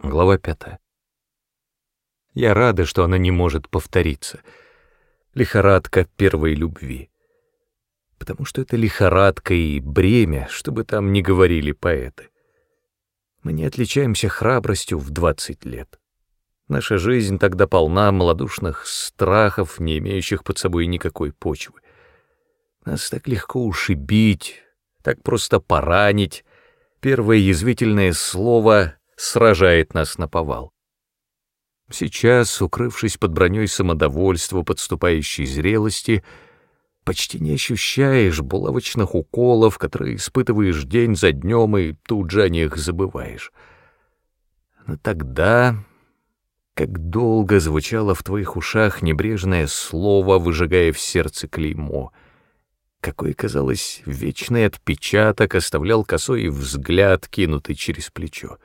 Глава пятая. Я рада, что она не может повториться. Лихорадка первой любви. Потому что это лихорадка и бремя, чтобы там не говорили поэты. Мы не отличаемся храбростью в двадцать лет. Наша жизнь тогда полна малодушных страхов, не имеющих под собой никакой почвы. Нас так легко ушибить, так просто поранить. Первое язвительное слово сражает нас на повал. Сейчас, укрывшись под броней самодовольства подступающей зрелости, почти не ощущаешь булавочных уколов, которые испытываешь день за днем и тут же о них забываешь. Но тогда, как долго звучало в твоих ушах небрежное слово, выжигая в сердце клеймо, какой, казалось, вечный отпечаток оставлял косой взгляд, кинутый через плечо.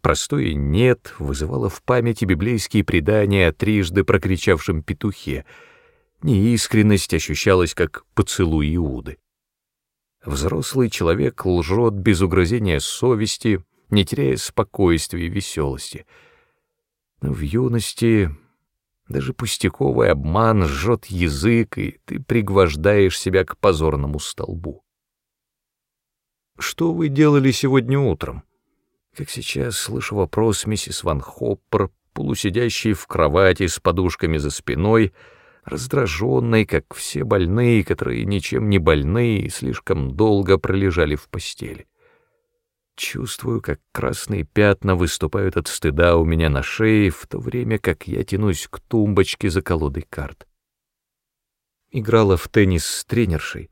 Простое «нет» вызывало в памяти библейские предания о трижды прокричавшем петухе. Неискренность ощущалась как поцелуй Иуды. Взрослый человек лжет без угрызения совести, не теряя спокойствия и веселости. Но в юности даже пустяковый обман жжет язык, и ты пригвождаешь себя к позорному столбу. «Что вы делали сегодня утром?» Как сейчас слышу вопрос миссис Ван Хоппер, полусидящей в кровати с подушками за спиной, раздраженной, как все больные, которые ничем не больны и слишком долго пролежали в постели. Чувствую, как красные пятна выступают от стыда у меня на шее, в то время как я тянусь к тумбочке за колодой карт. Играла в теннис с тренершей.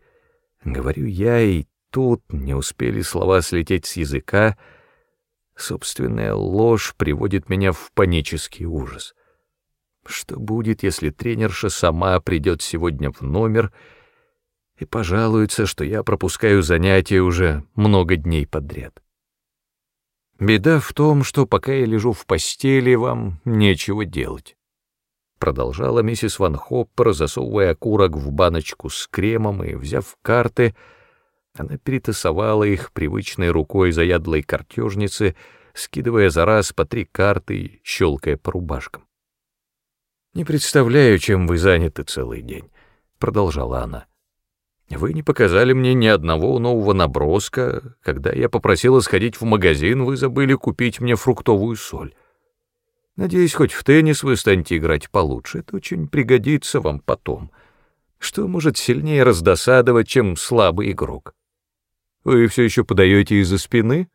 Говорю я, и тут не успели слова слететь с языка — Собственная ложь приводит меня в панический ужас. Что будет, если тренерша сама придет сегодня в номер и пожалуется, что я пропускаю занятия уже много дней подряд? Беда в том, что пока я лежу в постели, вам нечего делать. Продолжала миссис Ван Хоппер, засовывая окурок в баночку с кремом и, взяв карты, — она перетасовала их привычной рукой заядлой картежницы, скидывая за раз по три карты и щелкая по рубашкам. «Не представляю, чем вы заняты целый день», — продолжала она. «Вы не показали мне ни одного нового наброска. Когда я попросила сходить в магазин, вы забыли купить мне фруктовую соль. Надеюсь, хоть в теннис вы станете играть получше. Это очень пригодится вам потом. Что может сильнее раздосадовать, чем слабый игрок?» Вы все еще подаете из-за спины?»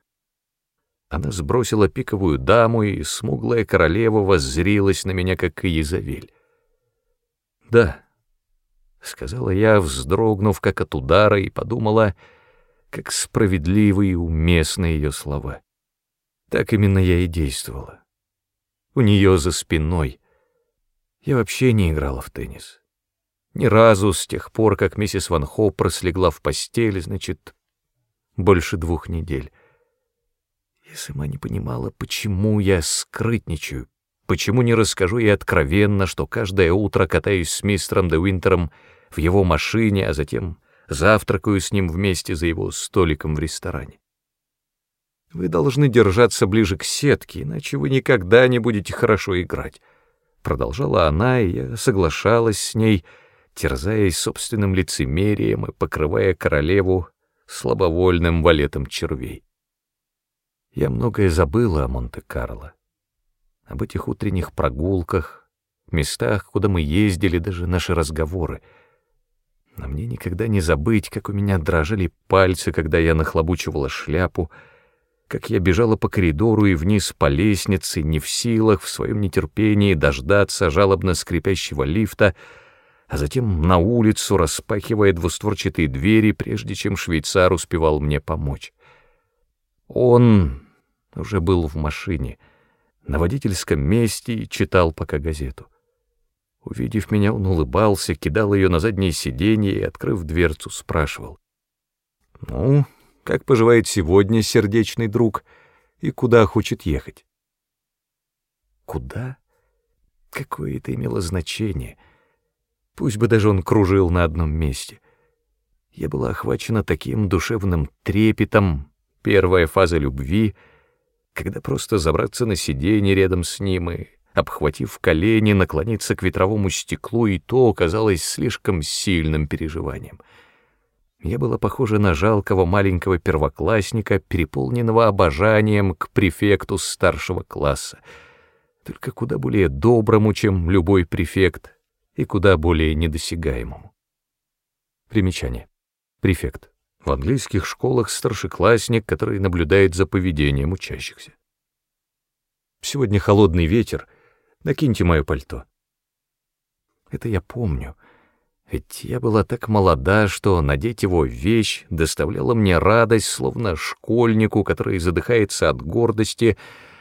Она сбросила пиковую даму, и смуглая королева воззрилась на меня, как Иезавель. «Да», — сказала я, вздрогнув, как от удара, и подумала, как справедливы и уместны ее слова. Так именно я и действовала. У нее за спиной. Я вообще не играла в теннис. Ни разу с тех пор, как миссис Ван Хоппер слегла в постель, значит, больше двух недель. Я сама не понимала, почему я скрытничаю, почему не расскажу ей откровенно, что каждое утро катаюсь с мистером де Уинтером в его машине, а затем завтракаю с ним вместе за его столиком в ресторане. Вы должны держаться ближе к сетке, иначе вы никогда не будете хорошо играть. Продолжала она, и я соглашалась с ней, терзаясь собственным лицемерием и покрывая королеву слабовольным валетом червей. Я многое забыла о Монте-Карло, об этих утренних прогулках, местах, куда мы ездили, даже наши разговоры. Но мне никогда не забыть, как у меня дрожали пальцы, когда я нахлобучивала шляпу, как я бежала по коридору и вниз по лестнице, не в силах в своем нетерпении дождаться жалобно скрипящего лифта, а затем на улицу, распахивая двустворчатые двери, прежде чем швейцар успевал мне помочь. Он уже был в машине, на водительском месте и читал пока газету. Увидев меня, он улыбался, кидал ее на заднее сиденье и, открыв дверцу, спрашивал. «Ну, как поживает сегодня сердечный друг и куда хочет ехать?» «Куда?» Какое это имело значение — Пусть бы даже он кружил на одном месте. Я была охвачена таким душевным трепетом, первая фаза любви, когда просто забраться на сиденье рядом с ним и, обхватив колени, наклониться к ветровому стеклу, и то оказалось слишком сильным переживанием. Я была похожа на жалкого маленького первоклассника, переполненного обожанием к префекту старшего класса, только куда более доброму, чем любой префект, и куда более недосягаемому. Примечание. Префект. В английских школах старшеклассник, который наблюдает за поведением учащихся. Сегодня холодный ветер, накиньте мое пальто. Это я помню, ведь я была так молода, что надеть его вещь доставляла мне радость, словно школьнику, который задыхается от гордости,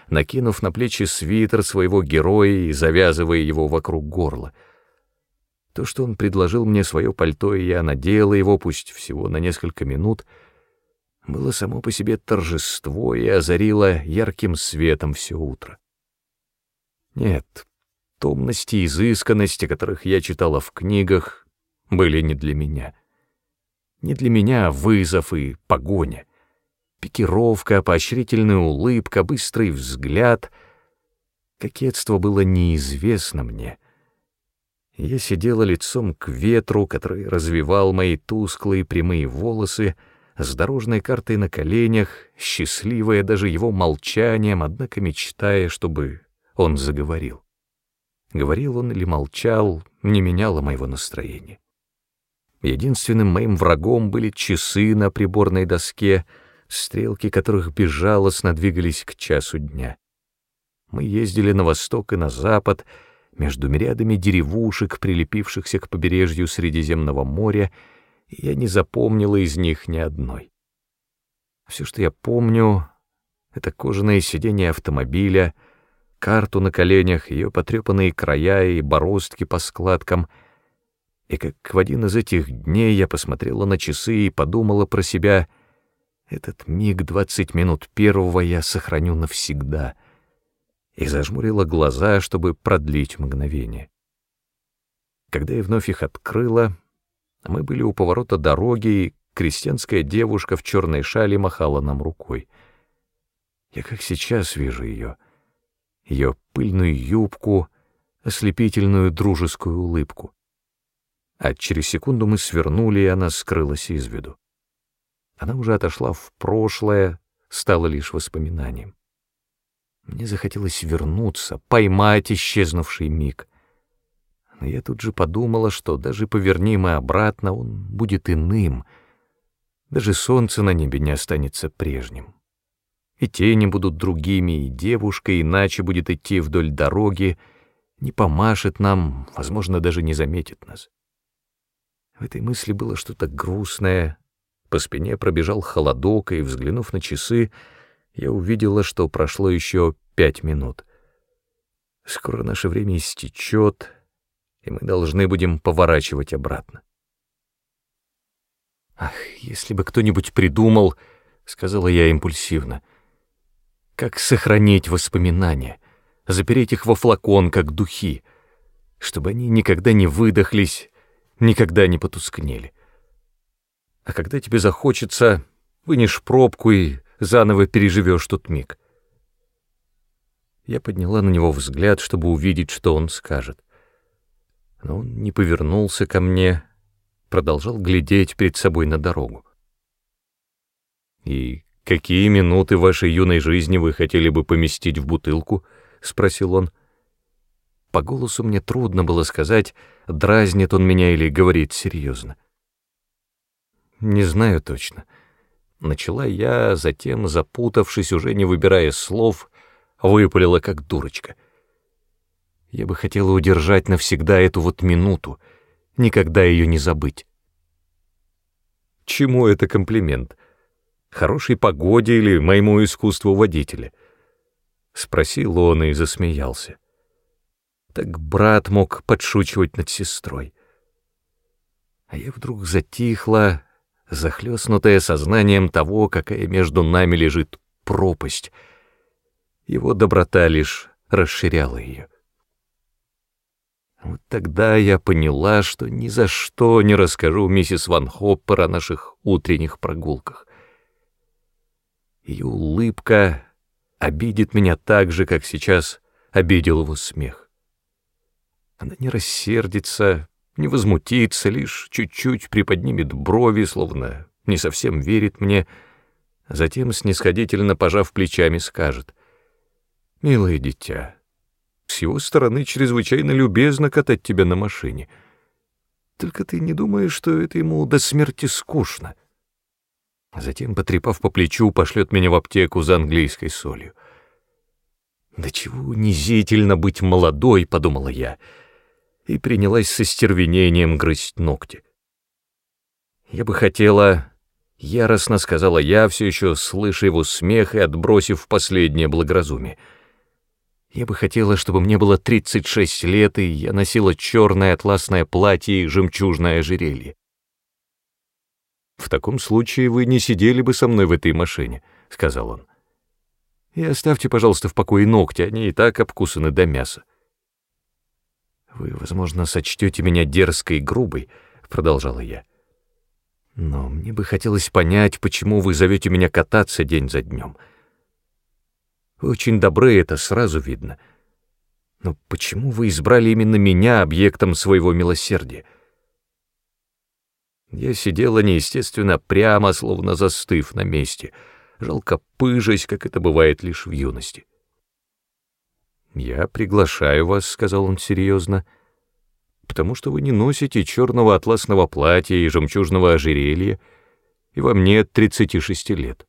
накинув на плечи свитер своего героя и завязывая его вокруг горла. То, что он предложил мне свое пальто, и я надела его, пусть всего на несколько минут, было само по себе торжество и озарило ярким светом все утро. Нет, томности и изысканности, которых я читала в книгах, были не для меня. Не для меня вызов и погоня. Пикировка, поощрительная улыбка, быстрый взгляд. Кокетство было неизвестно мне — я сидела лицом к ветру, который развивал мои тусклые прямые волосы, с дорожной картой на коленях, счастливая даже его молчанием, однако мечтая, чтобы он заговорил. Говорил он или молчал, не меняло моего настроения. Единственным моим врагом были часы на приборной доске, стрелки которых безжалостно двигались к часу дня. Мы ездили на восток и на запад, между мириадами деревушек, прилепившихся к побережью Средиземного моря, я не запомнила из них ни одной. Все, что я помню, — это кожаное сиденье автомобиля, карту на коленях, ее потрепанные края и бороздки по складкам. И как в один из этих дней я посмотрела на часы и подумала про себя, этот миг двадцать минут первого я сохраню навсегда — и зажмурила глаза, чтобы продлить мгновение. Когда я вновь их открыла, мы были у поворота дороги, и крестьянская девушка в черной шале махала нам рукой. Я как сейчас вижу ее, ее пыльную юбку, ослепительную дружескую улыбку. А через секунду мы свернули, и она скрылась из виду. Она уже отошла в прошлое, стала лишь воспоминанием. Мне захотелось вернуться, поймать исчезнувший миг. Но я тут же подумала, что даже поверни мы обратно, он будет иным. Даже солнце на небе не останется прежним. И тени будут другими, и девушка иначе будет идти вдоль дороги, не помашет нам, возможно, даже не заметит нас. В этой мысли было что-то грустное. По спине пробежал холодок, и, взглянув на часы, я увидела, что прошло еще пять минут. Скоро наше время истечет, и мы должны будем поворачивать обратно. «Ах, если бы кто-нибудь придумал, — сказала я импульсивно, — как сохранить воспоминания, запереть их во флакон, как духи, чтобы они никогда не выдохлись, никогда не потускнели. А когда тебе захочется, вынешь пробку и заново переживешь тот миг. Я подняла на него взгляд, чтобы увидеть, что он скажет. Но он не повернулся ко мне, продолжал глядеть перед собой на дорогу. «И какие минуты вашей юной жизни вы хотели бы поместить в бутылку?» — спросил он. По голосу мне трудно было сказать, дразнит он меня или говорит серьезно. «Не знаю точно». Начала я, затем, запутавшись, уже не выбирая слов, выпалила как дурочка. Я бы хотела удержать навсегда эту вот минуту, никогда ее не забыть. Чему это комплимент? Хорошей погоде или моему искусству водителя? Спросил он и засмеялся. Так брат мог подшучивать над сестрой. А я вдруг затихла, захлестнутая сознанием того, какая между нами лежит пропасть. Его доброта лишь расширяла ее. Вот тогда я поняла, что ни за что не расскажу миссис Ван Хоппер о наших утренних прогулках. Ее улыбка, обидит меня так же, как сейчас обидел его смех. Она не рассердится, не возмутится, лишь чуть-чуть приподнимет брови, словно не совсем верит мне, а затем, снисходительно пожав плечами, скажет, «Милое дитя, с его стороны чрезвычайно любезно катать тебя на машине. Только ты не думаешь, что это ему до смерти скучно?» Затем, потрепав по плечу, пошлет меня в аптеку за английской солью. «Да чего унизительно быть молодой», — подумала я, и принялась со стервенением грызть ногти. «Я бы хотела...» — яростно сказала я, все еще слыша его смех и отбросив последнее благоразумие. «Я бы хотела, чтобы мне было 36 лет, и я носила черное атласное платье и жемчужное ожерелье. «В таком случае вы не сидели бы со мной в этой машине», — сказал он. И оставьте, пожалуйста, в покое ногти, они и так обкусаны до мяса. Вы, возможно, сочтете меня дерзкой и грубой, продолжала я. Но мне бы хотелось понять, почему вы зовете меня кататься день за днем. Вы очень добры, это сразу видно. Но почему вы избрали именно меня объектом своего милосердия? Я сидела неестественно прямо, словно застыв на месте — жалко пыжась, как это бывает лишь в юности. «Я приглашаю вас», — сказал он серьезно, — «потому что вы не носите черного атласного платья и жемчужного ожерелья, и вам нет тридцати шести лет».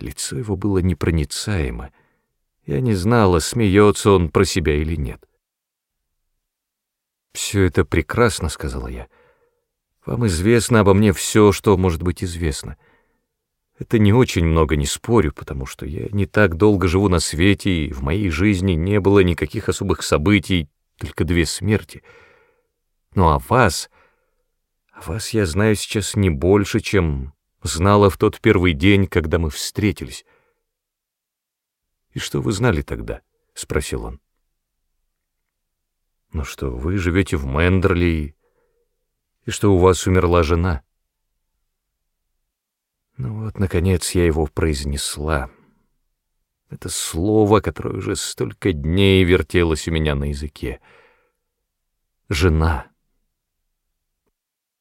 Лицо его было непроницаемо. Я не знала, смеется он про себя или нет. «Все это прекрасно», — сказала я. «Вам известно обо мне все, что может быть известно». Это не очень много, не спорю, потому что я не так долго живу на свете, и в моей жизни не было никаких особых событий, только две смерти. Ну а вас... О вас я знаю сейчас не больше, чем знала в тот первый день, когда мы встретились. «И что вы знали тогда?» — спросил он. «Ну что, вы живете в Мендерли, и что у вас умерла жена». Вот, наконец, я его произнесла. Это слово, которое уже столько дней вертелось у меня на языке. Жена.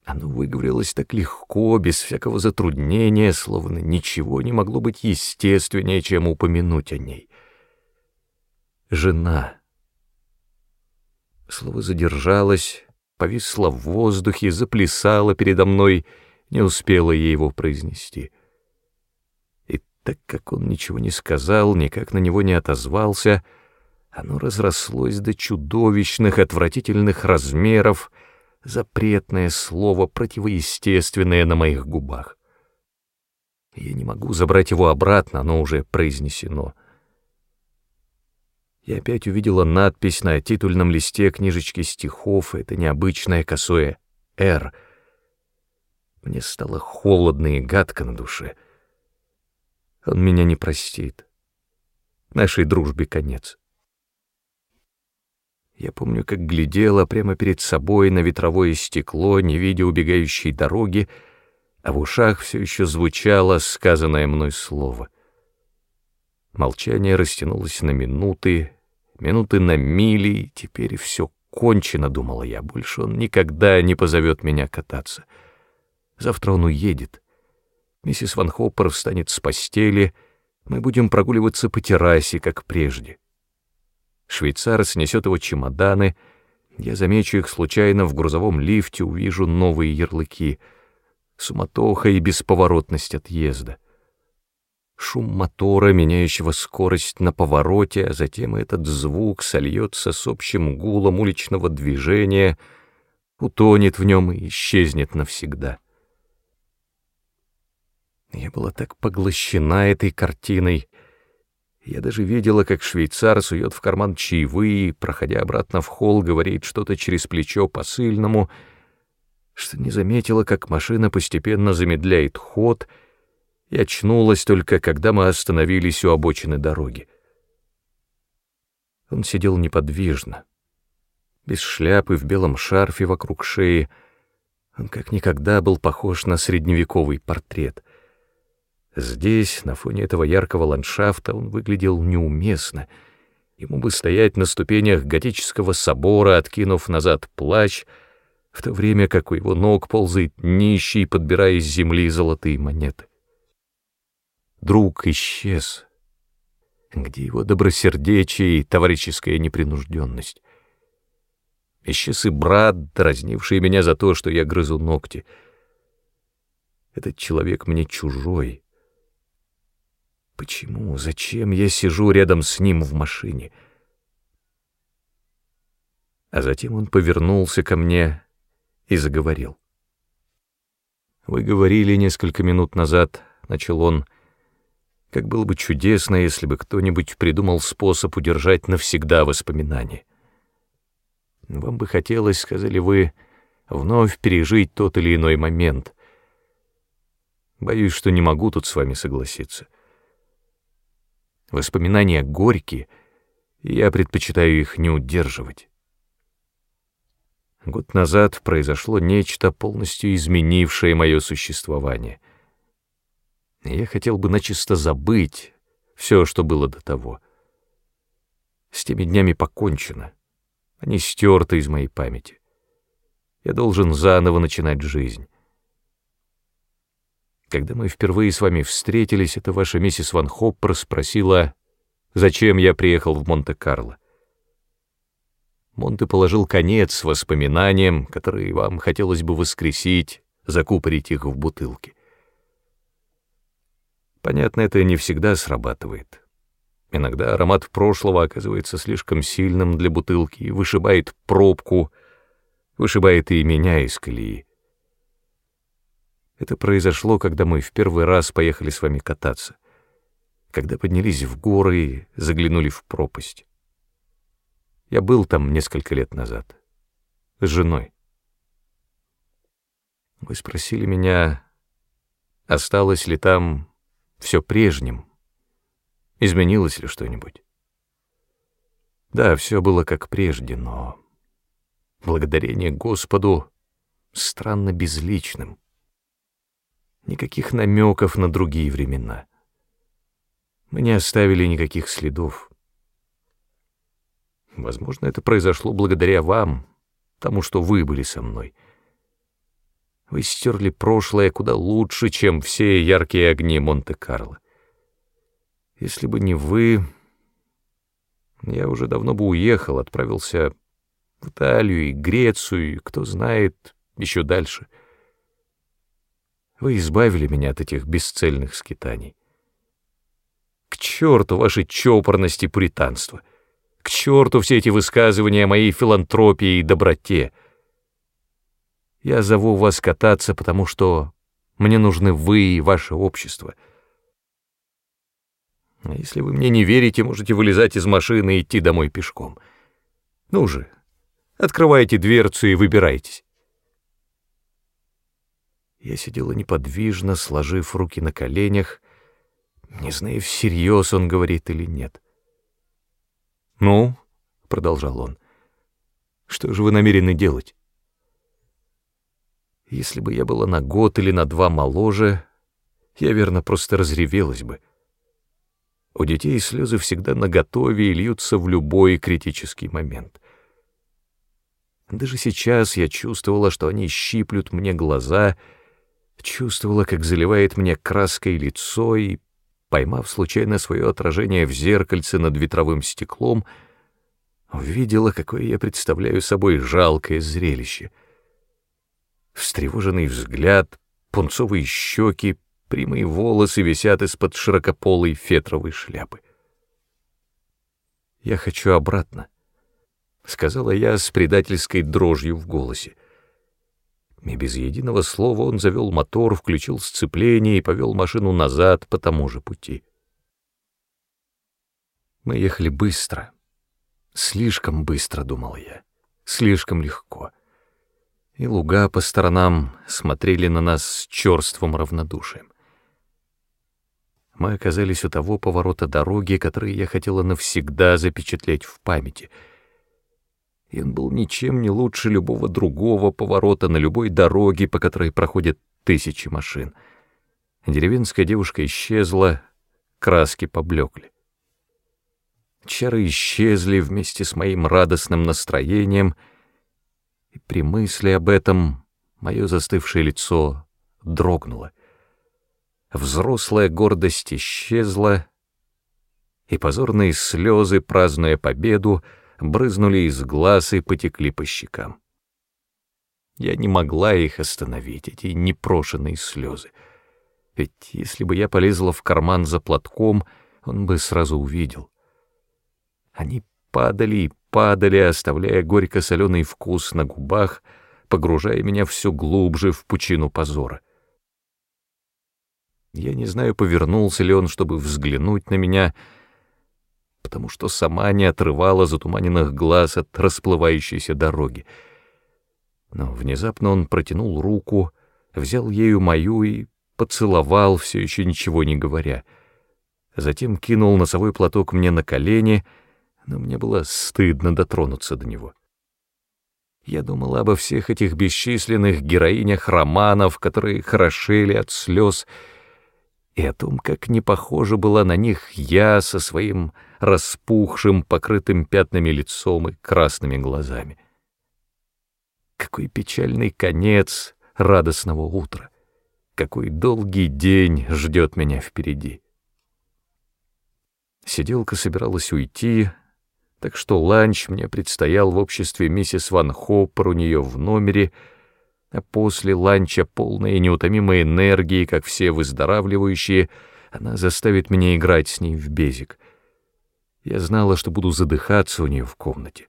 Оно выговорилось так легко, без всякого затруднения, словно ничего не могло быть естественнее, чем упомянуть о ней. Жена. Слово задержалось, повисло в воздухе, заплясало передо мной — не успела ей его произнести. Так как он ничего не сказал, никак на него не отозвался, оно разрослось до чудовищных, отвратительных размеров, запретное слово, противоестественное на моих губах. Я не могу забрать его обратно, оно уже произнесено. Я опять увидела надпись на титульном листе книжечки стихов, это необычное косое «Р», мне стало холодно и гадко на душе. Он меня не простит. Нашей дружбе конец. Я помню, как глядела прямо перед собой на ветровое стекло, не видя убегающей дороги, а в ушах все еще звучало сказанное мной слово. Молчание растянулось на минуты, минуты на мили, и теперь все кончено, думала я, больше он никогда не позовет меня кататься. Завтра он уедет. Миссис Ван Хоппер встанет с постели, мы будем прогуливаться по террасе, как прежде. Швейцар снесет его чемоданы, я замечу их случайно в грузовом лифте, увижу новые ярлыки, суматоха и бесповоротность отъезда. Шум мотора, меняющего скорость на повороте, а затем этот звук сольется с общим гулом уличного движения, утонет в нем и исчезнет навсегда. Я была так поглощена этой картиной. Я даже видела, как швейцар сует в карман чаевые, проходя обратно в холл, говорит что-то через плечо посыльному, что не заметила, как машина постепенно замедляет ход, и очнулась только, когда мы остановились у обочины дороги. Он сидел неподвижно, без шляпы, в белом шарфе вокруг шеи. Он как никогда был похож на средневековый портрет — Здесь, на фоне этого яркого ландшафта, он выглядел неуместно. Ему бы стоять на ступенях готического собора, откинув назад плащ, в то время как у его ног ползает нищий, подбирая из земли золотые монеты. Друг исчез. Где его добросердечие и товарищеская непринужденность? Исчез и брат, дразнивший меня за то, что я грызу ногти. Этот человек мне чужой. Почему, зачем я сижу рядом с ним в машине? А затем он повернулся ко мне и заговорил. «Вы говорили несколько минут назад», — начал он, — «как было бы чудесно, если бы кто-нибудь придумал способ удержать навсегда воспоминания. Вам бы хотелось, сказали вы, вновь пережить тот или иной момент. Боюсь, что не могу тут с вами согласиться. Воспоминания горькие, и я предпочитаю их не удерживать. Год назад произошло нечто, полностью изменившее мое существование. Я хотел бы начисто забыть все, что было до того. С теми днями покончено. Они стерты из моей памяти. Я должен заново начинать жизнь. Когда мы впервые с вами встретились, это ваша миссис Ван Хоппер спросила, зачем я приехал в Монте-Карло. Монте положил конец воспоминаниям, которые вам хотелось бы воскресить, закупорить их в бутылке. Понятно, это не всегда срабатывает. Иногда аромат прошлого оказывается слишком сильным для бутылки и вышибает пробку, вышибает и меня из колеи. Это произошло, когда мы в первый раз поехали с вами кататься, когда поднялись в горы и заглянули в пропасть. Я был там несколько лет назад, с женой. Вы спросили меня, осталось ли там все прежним, изменилось ли что-нибудь. Да, все было как прежде, но благодарение Господу странно безличным никаких намеков на другие времена. Мы не оставили никаких следов. Возможно, это произошло благодаря вам, тому, что вы были со мной. Вы стерли прошлое куда лучше, чем все яркие огни Монте-Карло. Если бы не вы, я уже давно бы уехал, отправился в Италию и Грецию, и, кто знает, еще дальше — вы избавили меня от этих бесцельных скитаний. К черту ваши чопорность и! К черту все эти высказывания о моей филантропии и доброте! Я зову вас кататься, потому что мне нужны вы и ваше общество. А если вы мне не верите, можете вылезать из машины и идти домой пешком. Ну же, открывайте дверцу и выбирайтесь. Я сидела неподвижно, сложив руки на коленях, не зная, всерьез он говорит или нет. «Ну», — продолжал он, — «что же вы намерены делать?» Если бы я была на год или на два моложе, я, верно, просто разревелась бы. У детей слезы всегда наготове и льются в любой критический момент. Даже сейчас я чувствовала, что они щиплют мне глаза — чувствовала, как заливает мне краской лицо, и, поймав случайно свое отражение в зеркальце над ветровым стеклом, увидела, какое я представляю собой жалкое зрелище. Встревоженный взгляд, пунцовые щеки, прямые волосы висят из-под широкополой фетровой шляпы. «Я хочу обратно», — сказала я с предательской дрожью в голосе и без единого слова он завел мотор, включил сцепление и повел машину назад по тому же пути. Мы ехали быстро. Слишком быстро, думал я. Слишком легко. И луга по сторонам смотрели на нас с черствым равнодушием. Мы оказались у того поворота дороги, который я хотела навсегда запечатлеть в памяти — и он был ничем не лучше любого другого поворота на любой дороге, по которой проходят тысячи машин. Деревенская девушка исчезла, краски поблекли. Чары исчезли вместе с моим радостным настроением, и при мысли об этом мое застывшее лицо дрогнуло. Взрослая гордость исчезла, и позорные слезы, празднуя победу, брызнули из глаз и потекли по щекам. Я не могла их остановить, эти непрошенные слезы. Ведь если бы я полезла в карман за платком, он бы сразу увидел. Они падали и падали, оставляя горько-соленый вкус на губах, погружая меня все глубже в пучину позора. Я не знаю, повернулся ли он, чтобы взглянуть на меня, потому что сама не отрывала затуманенных глаз от расплывающейся дороги. Но внезапно он протянул руку, взял ею мою и поцеловал, все еще ничего не говоря. Затем кинул носовой платок мне на колени, но мне было стыдно дотронуться до него. Я думала обо всех этих бесчисленных героинях романов, которые хорошели от слез, и о том, как не похожа была на них я со своим распухшим, покрытым пятнами лицом и красными глазами. Какой печальный конец радостного утра! Какой долгий день ждет меня впереди! Сиделка собиралась уйти, так что ланч мне предстоял в обществе миссис Ван Хоппер у нее в номере, а после ланча, полной неутомимой энергии, как все выздоравливающие, она заставит меня играть с ней в безик. Я знала, что буду задыхаться у нее в комнате.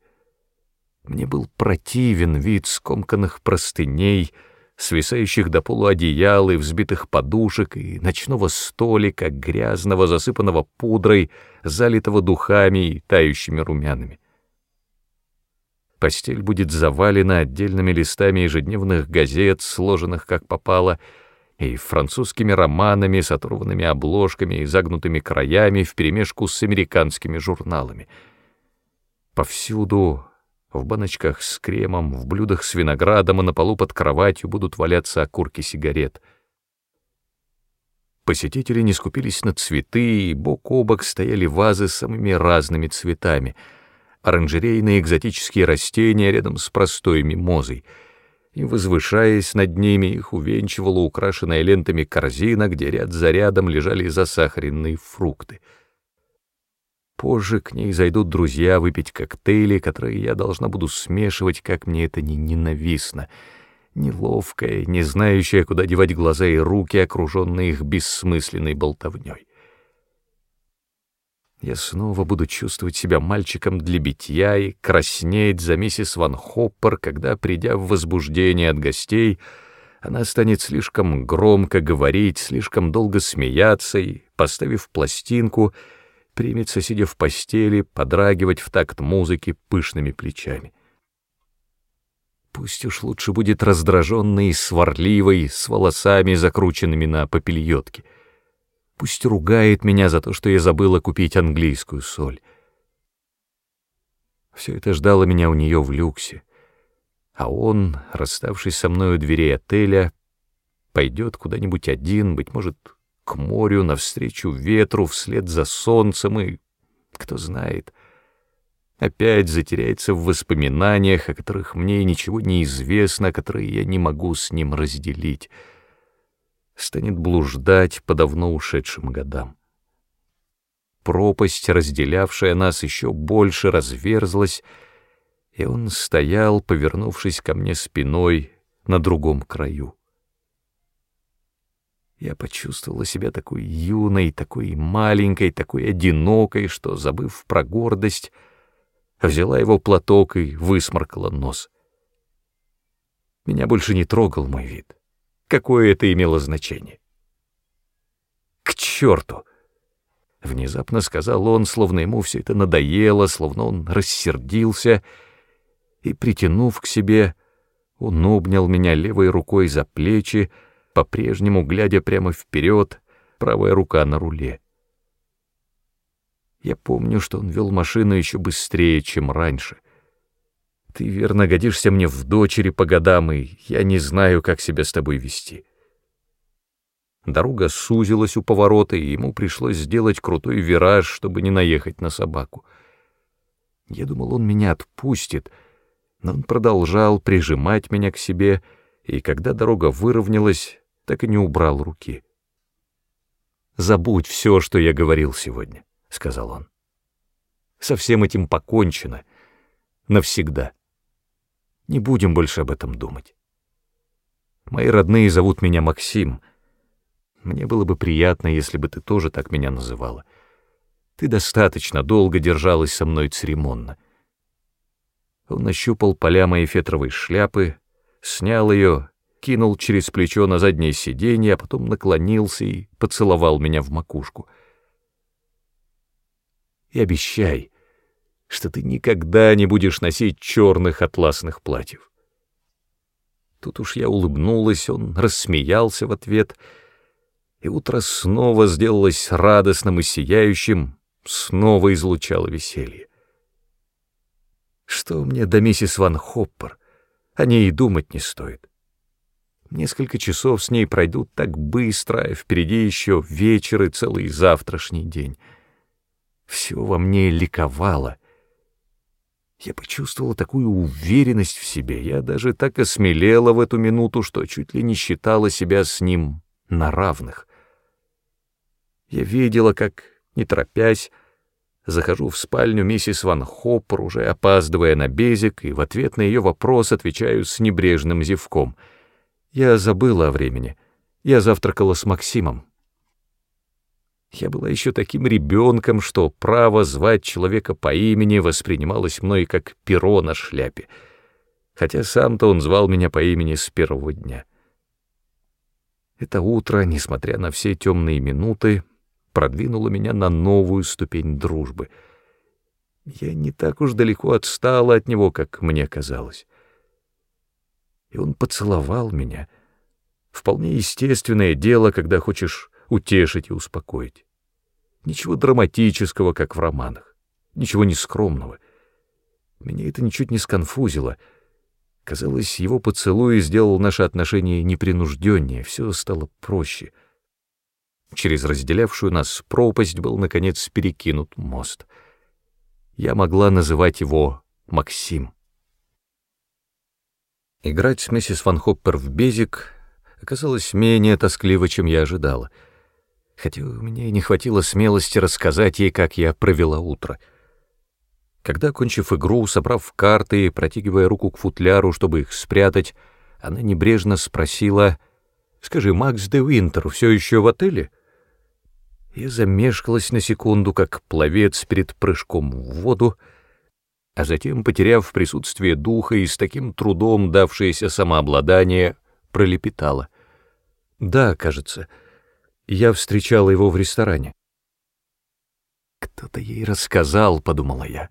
Мне был противен вид скомканных простыней, свисающих до полу одеял и взбитых подушек, и ночного столика, грязного, засыпанного пудрой, залитого духами и тающими румянами. Постель будет завалена отдельными листами ежедневных газет, сложенных как попало, и французскими романами с оторванными обложками и загнутыми краями вперемешку с американскими журналами. Повсюду в баночках с кремом, в блюдах с виноградом и на полу под кроватью будут валяться окурки сигарет. Посетители не скупились на цветы, и бок о бок стояли вазы с самыми разными цветами, оранжерейные экзотические растения рядом с простой мимозой, и, возвышаясь над ними, их увенчивала украшенная лентами корзина, где ряд за рядом лежали засахаренные фрукты — Позже к ней зайдут друзья выпить коктейли, которые я должна буду смешивать, как мне это не ненавистно. Неловкая, не знающая, куда девать глаза и руки, окруженные их бессмысленной болтовней. Я снова буду чувствовать себя мальчиком для битья и краснеть за миссис Ван Хоппер, когда, придя в возбуждение от гостей, она станет слишком громко говорить, слишком долго смеяться и, поставив пластинку, — примется, сидя в постели, подрагивать в такт музыки пышными плечами. Пусть уж лучше будет раздраженный, сварливой, с волосами, закрученными на попельотке. Пусть ругает меня за то, что я забыла купить английскую соль. Все это ждало меня у нее в люксе, а он, расставшись со мной у дверей отеля, пойдет куда-нибудь один, быть может, к морю, навстречу ветру, вслед за солнцем и, кто знает, опять затеряется в воспоминаниях, о которых мне ничего не известно, которые я не могу с ним разделить, станет блуждать по давно ушедшим годам. Пропасть, разделявшая нас, еще больше разверзлась, и он стоял, повернувшись ко мне спиной на другом краю. Я почувствовала себя такой юной, такой маленькой, такой одинокой, что, забыв про гордость, взяла его платок и высморкала нос. Меня больше не трогал мой вид. Какое это имело значение? «К черту!» — внезапно сказал он, словно ему все это надоело, словно он рассердился, и, притянув к себе, он обнял меня левой рукой за плечи, по-прежнему глядя прямо вперед, правая рука на руле. Я помню, что он вел машину еще быстрее, чем раньше. Ты верно годишься мне в дочери по годам, и я не знаю, как себя с тобой вести. Дорога сузилась у поворота, и ему пришлось сделать крутой вираж, чтобы не наехать на собаку. Я думал, он меня отпустит, но он продолжал прижимать меня к себе, и когда дорога выровнялась, так и не убрал руки. «Забудь все, что я говорил сегодня», — сказал он. «Со всем этим покончено. Навсегда. Не будем больше об этом думать. Мои родные зовут меня Максим. Мне было бы приятно, если бы ты тоже так меня называла. Ты достаточно долго держалась со мной церемонно. Он нащупал поля моей фетровой шляпы, снял ее, кинул через плечо на заднее сиденье, а потом наклонился и поцеловал меня в макушку. И обещай, что ты никогда не будешь носить черных атласных платьев. Тут уж я улыбнулась, он рассмеялся в ответ, и утро снова сделалось радостным и сияющим, снова излучало веселье. Что мне до миссис Ван Хоппер? О ней и думать не стоит. Несколько часов с ней пройдут так быстро, а впереди еще вечер и целый завтрашний день. Все во мне ликовало — я почувствовала такую уверенность в себе, я даже так осмелела в эту минуту, что чуть ли не считала себя с ним на равных. Я видела, как, не торопясь, захожу в спальню миссис Ван Хоппер, уже опаздывая на безик, и в ответ на ее вопрос отвечаю с небрежным зевком. Я забыла о времени. Я завтракала с Максимом. Я была еще таким ребенком, что право звать человека по имени воспринималось мной как перо на шляпе, хотя сам-то он звал меня по имени с первого дня. Это утро, несмотря на все темные минуты, продвинуло меня на новую ступень дружбы. Я не так уж далеко отстала от него, как мне казалось. И он поцеловал меня. Вполне естественное дело, когда хочешь утешить и успокоить. Ничего драматического, как в романах, ничего нескромного. Меня это ничуть не сконфузило. Казалось, его поцелуй сделал наши отношения непринужденнее, все стало проще. Через разделявшую нас пропасть был, наконец, перекинут мост. Я могла называть его Максим. Играть с миссис Ван Хоппер в безик оказалось менее тоскливо, чем я ожидала — хотя у меня не хватило смелости рассказать ей, как я провела утро. Когда, кончив игру, собрав карты и протягивая руку к футляру, чтобы их спрятать, она небрежно спросила, «Скажи, Макс де Винтер все еще в отеле?» Я замешкалась на секунду, как пловец перед прыжком в воду, а затем, потеряв присутствие духа и с таким трудом давшееся самообладание, пролепетала. «Да, кажется». Я встречала его в ресторане. Кто-то ей рассказал, подумала я.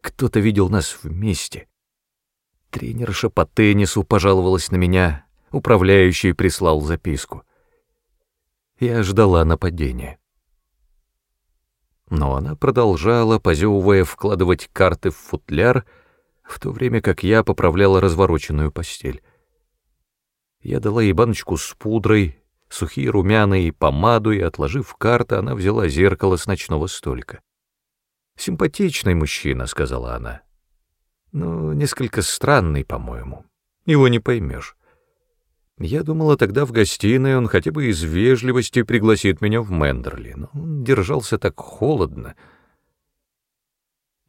Кто-то видел нас вместе. Тренерша по теннису пожаловалась на меня, управляющий прислал записку. Я ждала нападения. Но она продолжала, позевывая, вкладывать карты в футляр, в то время как я поправляла развороченную постель. Я дала ей баночку с пудрой, сухие румяна и помаду, и, отложив карты, она взяла зеркало с ночного столика. «Симпатичный мужчина», — сказала она. «Но несколько странный, по-моему. Его не поймешь. Я думала, тогда в гостиной он хотя бы из вежливости пригласит меня в Мендерли, но он держался так холодно.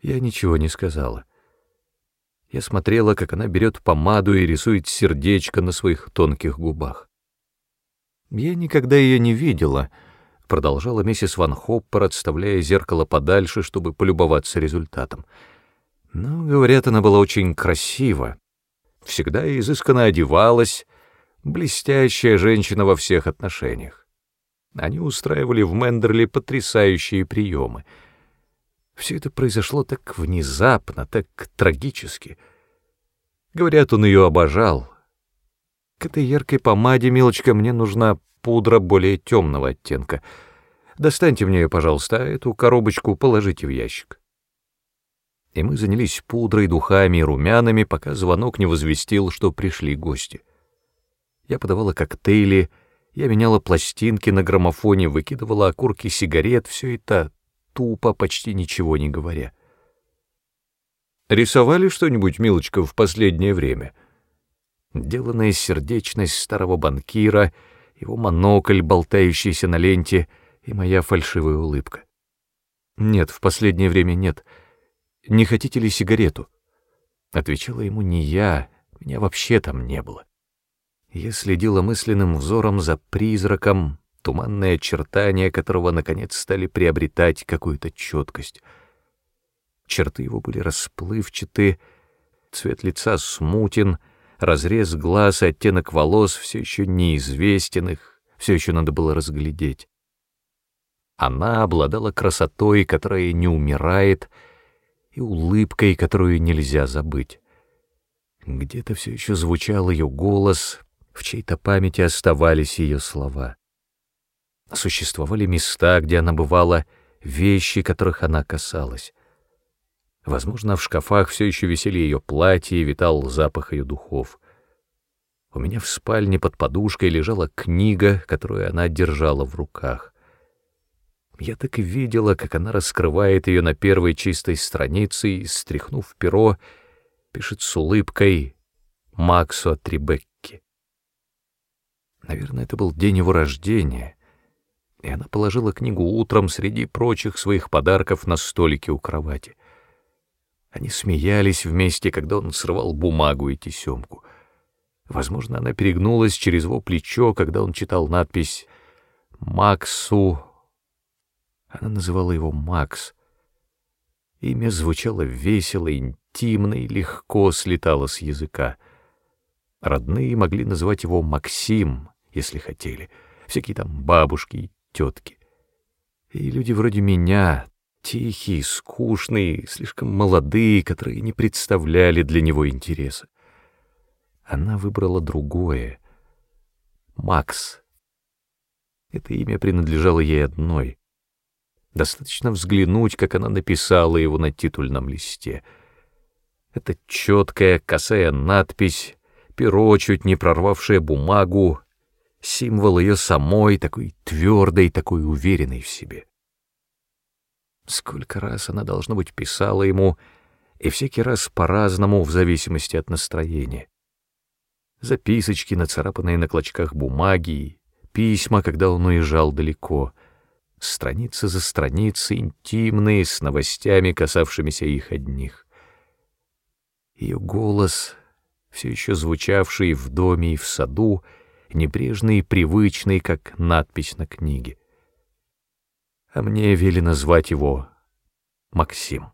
Я ничего не сказала. Я смотрела, как она берет помаду и рисует сердечко на своих тонких губах. «Я никогда ее не видела», — продолжала миссис Ван Хоппер, отставляя зеркало подальше, чтобы полюбоваться результатом. «Но, говорят, она была очень красива, всегда изысканно одевалась, блестящая женщина во всех отношениях. Они устраивали в Мендерли потрясающие приемы. Все это произошло так внезапно, так трагически. Говорят, он ее обожал, к этой яркой помаде, милочка, мне нужна пудра более темного оттенка. Достаньте мне ее, пожалуйста, а эту коробочку положите в ящик. И мы занялись пудрой, духами и румянами, пока звонок не возвестил, что пришли гости. Я подавала коктейли, Я меняла пластинки на граммофоне, выкидывала окурки сигарет, все это тупо, почти ничего не говоря. «Рисовали что-нибудь, милочка, в последнее время?» Деланная сердечность старого банкира, его монокль, болтающийся на ленте, и моя фальшивая улыбка. «Нет, в последнее время нет. Не хотите ли сигарету?» Отвечала ему не я, меня вообще там не было. Я следила мысленным взором за призраком, туманные очертания которого, наконец, стали приобретать какую-то четкость. Черты его были расплывчаты, цвет лица смутен, разрез глаз оттенок волос все еще неизвестен, их все еще надо было разглядеть. Она обладала красотой, которая не умирает, и улыбкой, которую нельзя забыть. Где-то все еще звучал ее голос, в чьей-то памяти оставались ее слова. Существовали места, где она бывала, вещи, которых она касалась. Возможно, в шкафах все еще висели ее платья и витал запах ее духов. У меня в спальне под подушкой лежала книга, которую она держала в руках. Я так и видела, как она раскрывает ее на первой чистой странице и, стряхнув перо, пишет с улыбкой Максу от Ребекки. Наверное, это был день его рождения, и она положила книгу утром среди прочих своих подарков на столике у кровати. Они смеялись вместе, когда он срывал бумагу и тесемку. Возможно, она перегнулась через его плечо, когда он читал надпись «Максу она называла его Макс. Имя звучало весело, интимно и легко слетало с языка. Родные могли называть его Максим, если хотели, всякие там бабушки и тетки. И люди вроде меня, тихие, скучные, слишком молодые, которые не представляли для него интереса. Она выбрала другое — Макс. Это имя принадлежало ей одной — Достаточно взглянуть, как она написала его на титульном листе. Это четкая, косая надпись, перо, чуть не прорвавшее бумагу, символ ее самой, такой твердой, такой уверенной в себе. Сколько раз она, должно быть, писала ему, и всякий раз по-разному, в зависимости от настроения. Записочки, нацарапанные на клочках бумаги, письма, когда он уезжал далеко — страницы за страницей, интимные, с новостями, касавшимися их одних. Ее голос, все еще звучавший в доме и в саду, небрежный и привычный, как надпись на книге. А мне велено назвать его Максим.